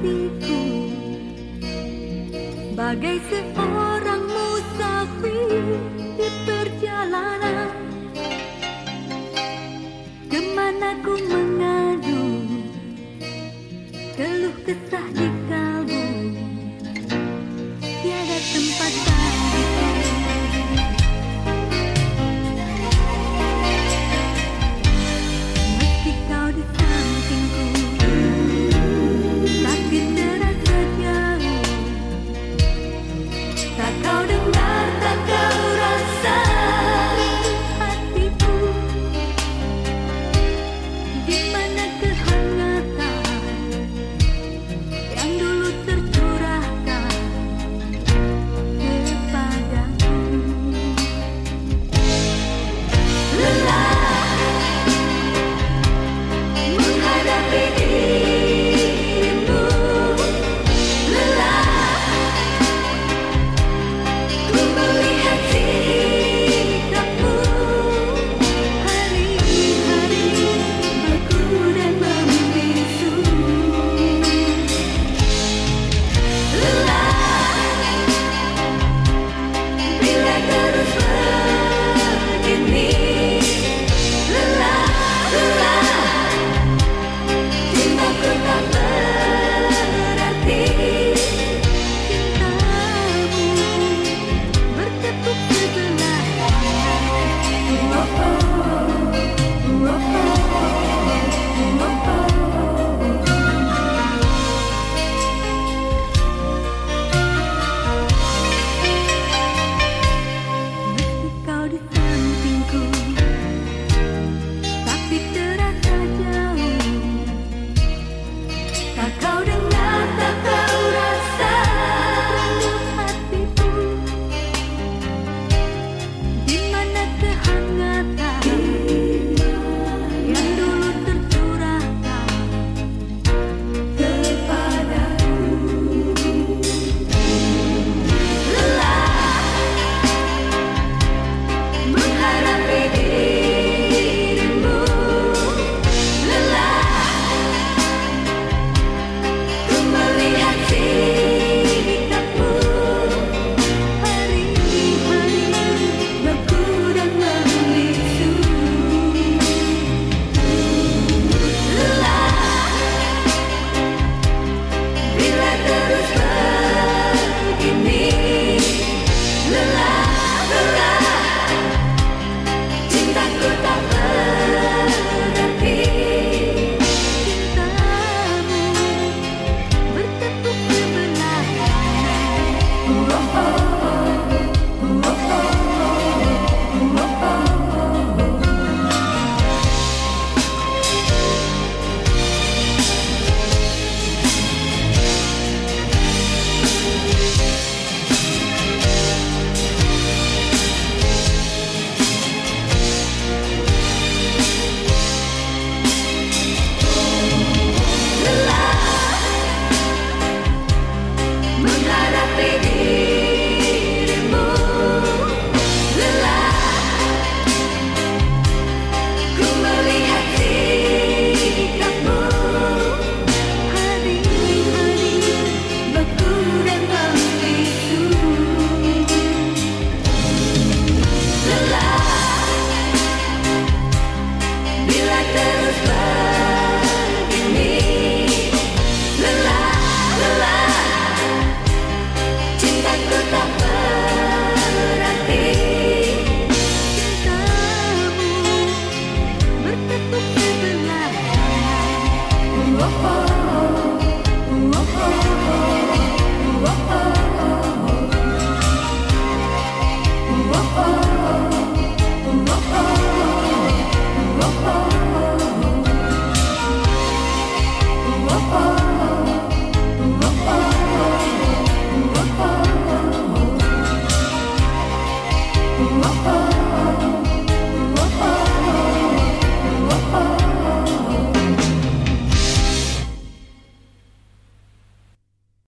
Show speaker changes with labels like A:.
A: hatiku. Bagai seorang musafir di